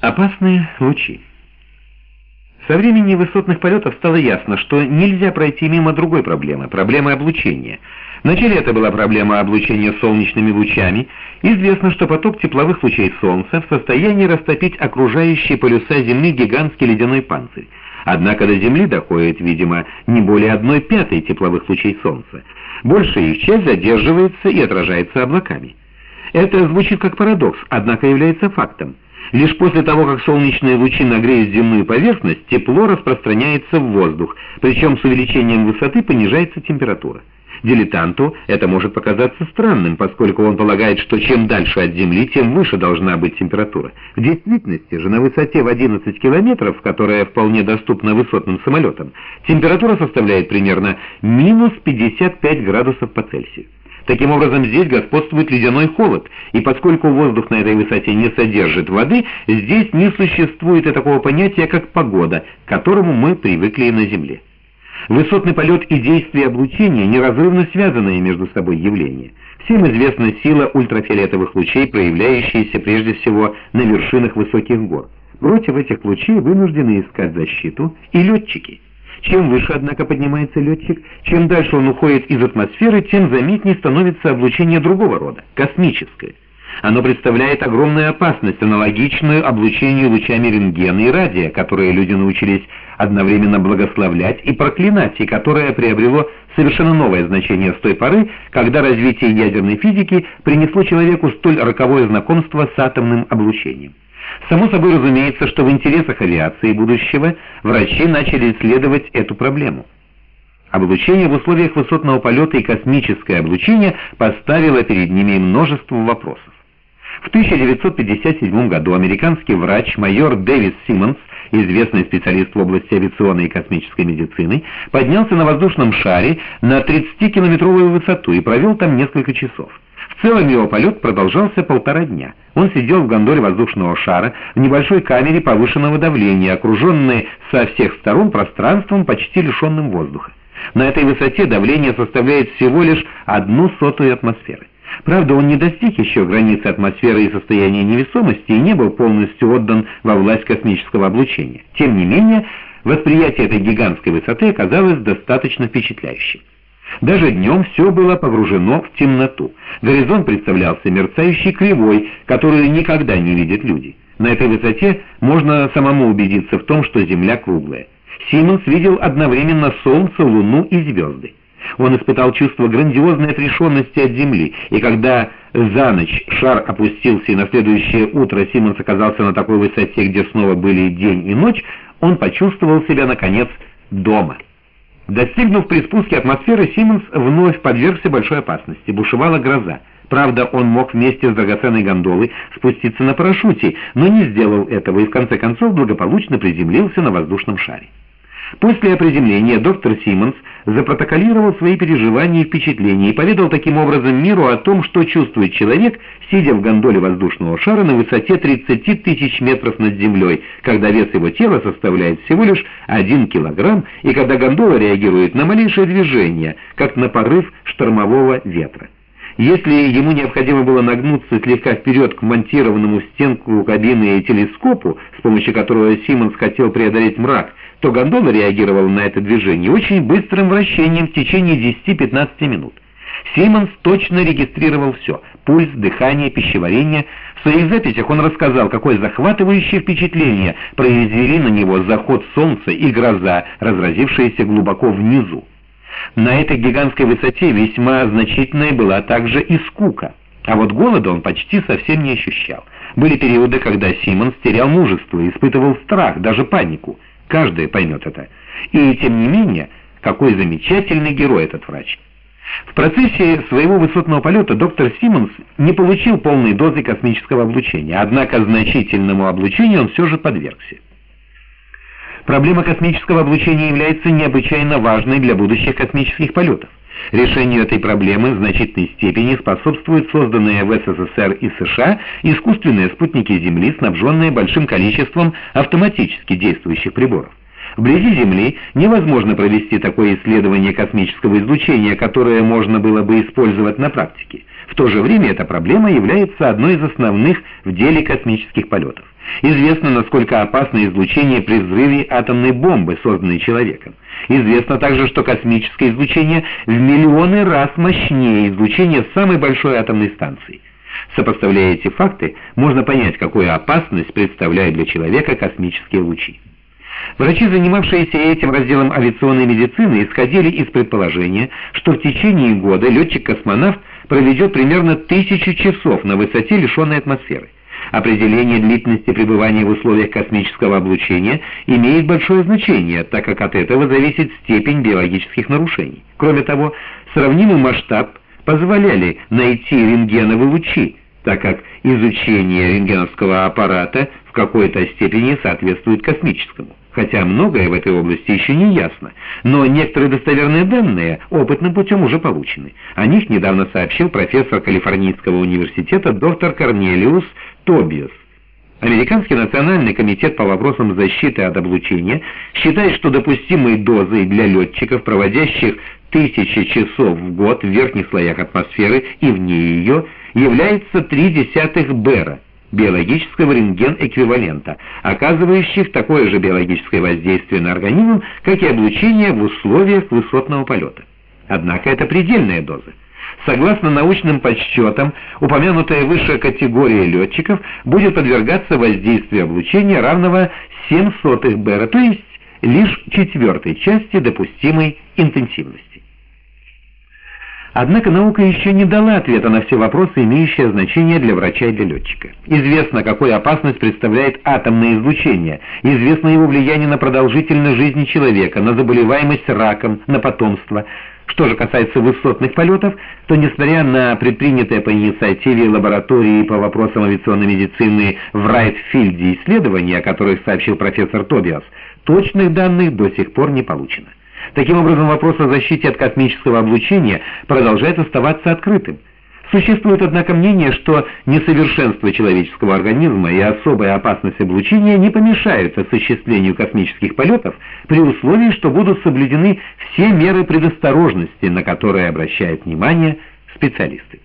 Опасные лучи. Со времени высотных полетов стало ясно, что нельзя пройти мимо другой проблемы – проблемы облучения. Вначале это была проблема облучения солнечными лучами. Известно, что поток тепловых лучей Солнца в состоянии растопить окружающие полюса Земли гигантский ледяной панцирь. Однако до Земли доходит, видимо, не более одной пятой тепловых лучей Солнца. Большая их часть задерживается и отражается облаками. Это звучит как парадокс, однако является фактом. Лишь после того, как солнечные лучи нагреют земную поверхность, тепло распространяется в воздух, причем с увеличением высоты понижается температура. Дилетанту это может показаться странным, поскольку он полагает, что чем дальше от Земли, тем выше должна быть температура. В действительности же на высоте в 11 километров, которая вполне доступна высотным самолетам, температура составляет примерно минус 55 градусов по Цельсию. Таким образом, здесь господствует ледяной холод, и поскольку воздух на этой высоте не содержит воды, здесь не существует и такого понятия, как погода, к которому мы привыкли на Земле. Высотный полет и действие облучения неразрывно связанные между собой явления. Всем известна сила ультрафиолетовых лучей, проявляющаяся прежде всего на вершинах высоких гор. Против этих лучей вынуждены искать защиту и летчики – чем выше, однако, поднимается летчик, чем дальше он уходит из атмосферы, тем заметнее становится облучение другого рода, космическое. Оно представляет огромную опасность, аналогичную облучению лучами рентгена и радия, которые люди научились одновременно благословлять и проклинать, и которое приобрело совершенно новое значение с той поры, когда развитие ядерной физики принесло человеку столь роковое знакомство с атомным облучением. Само собой разумеется, что в интересах авиации будущего врачи начали исследовать эту проблему. Облучение в условиях высотного полета и космическое облучение поставило перед ними множество вопросов. В 1957 году американский врач майор Дэвис Симмонс, известный специалист в области авиационной и космической медицины, поднялся на воздушном шаре на 30-километровую высоту и провел там несколько часов. В целом его полет продолжался полтора дня. Он сидел в гондоле воздушного шара в небольшой камере повышенного давления, окруженной со всех сторон пространством, почти лишенным воздуха. На этой высоте давление составляет всего лишь одну сотую атмосферы. Правда, он не достиг еще границы атмосферы и состояния невесомости и не был полностью отдан во власть космического облучения. Тем не менее, восприятие этой гигантской высоты оказалось достаточно впечатляющим. Даже днем все было погружено в темноту. Горизонт представлялся мерцающей кривой, которую никогда не видят люди. На этой высоте можно самому убедиться в том, что Земля круглая. Симмонс видел одновременно Солнце, Луну и звезды. Он испытал чувство грандиозной отрешенности от Земли, и когда за ночь шар опустился, и на следующее утро Симмонс оказался на такой высоте, где снова были день и ночь, он почувствовал себя, наконец, дома. Достигнув при спуске атмосферы, Симмонс вновь подвергся большой опасности. Бушевала гроза. Правда, он мог вместе с драгоценной гондолой спуститься на парашюте, но не сделал этого и в конце концов благополучно приземлился на воздушном шаре. После определения доктор Симмонс запротоколировал свои переживания и впечатления и поведал таким образом миру о том, что чувствует человек, сидя в гондоле воздушного шара на высоте 30 тысяч метров над землей, когда вес его тела составляет всего лишь 1 килограмм, и когда гондола реагирует на малейшее движение, как на порыв штормового ветра. Если ему необходимо было нагнуться слегка вперед к монтированному стенку кабины телескопу, с помощью которого Симмонс хотел преодолеть мрак, то гондола реагировала на это движение очень быстрым вращением в течение 10-15 минут. Симмонс точно регистрировал все – пульс, дыхание, пищеварение. В своих записях он рассказал, какое захватывающее впечатление произвели на него заход солнца и гроза, разразившиеся глубоко внизу. На этой гигантской высоте весьма значительная была также и скука. А вот голода он почти совсем не ощущал. Были периоды, когда Симмонс терял мужество, испытывал страх, даже панику. Каждый поймет это. И тем не менее, какой замечательный герой этот врач. В процессе своего высотного полета доктор Симмонс не получил полной дозы космического облучения, однако значительному облучению он все же подвергся. Проблема космического облучения является необычайно важной для будущих космических полетов. Решению этой проблемы в значительной степени способствуют созданные в СССР и США искусственные спутники Земли, снабженные большим количеством автоматически действующих приборов. Вблизи Земли невозможно провести такое исследование космического излучения, которое можно было бы использовать на практике. В то же время эта проблема является одной из основных в деле космических полетов. Известно, насколько опасно излучение при взрыве атомной бомбы, созданной человеком. Известно также, что космическое излучение в миллионы раз мощнее излучения самой большой атомной станции. Сопоставляя эти факты, можно понять, какую опасность представляют для человека космические лучи. Врачи, занимавшиеся этим разделом авиационной медицины, исходили из предположения, что в течение года летчик-космонавт проведет примерно тысячу часов на высоте, лишенной атмосферы. Определение длительности пребывания в условиях космического облучения имеет большое значение, так как от этого зависит степень биологических нарушений. Кроме того, сравнимый масштаб позволяли найти рентгеновые лучи, так как изучение рентгеновского аппарата в какой-то степени соответствует космическому. Хотя многое в этой области еще не ясно, но некоторые достоверные данные опытным путем уже получены. О них недавно сообщил профессор Калифорнийского университета доктор Корнелиус Тобиас. Американский национальный комитет по вопросам защиты от облучения считает, что допустимой дозой для летчиков, проводящих тысячи часов в год в верхних слоях атмосферы и вне ее, является 0,3 бера биологического рентген-эквивалента, оказывающих такое же биологическое воздействие на организм, как и облучение в условиях высотного полета. Однако это предельная доза. Согласно научным подсчетам, упомянутая высшая категория летчиков будет подвергаться воздействию облучения равного 7 сотых бера, то есть лишь четвертой части допустимой интенсивности. Однако наука еще не дала ответа на все вопросы, имеющие значение для врача и для летчика. Известно, какую опасность представляет атомное излучение, известно его влияние на продолжительность жизни человека, на заболеваемость раком, на потомство. Что же касается высотных полетов, то несмотря на предпринятое по инициативе лаборатории по вопросам авиационной медицины в Райтфилде исследования, о которых сообщил профессор Тобиас, точных данных до сих пор не получено. Таким образом, вопрос о защите от космического облучения продолжает оставаться открытым. Существует, однако, мнение, что несовершенство человеческого организма и особая опасность облучения не помешают осуществлению космических полетов при условии, что будут соблюдены все меры предосторожности, на которые обращают внимание специалисты.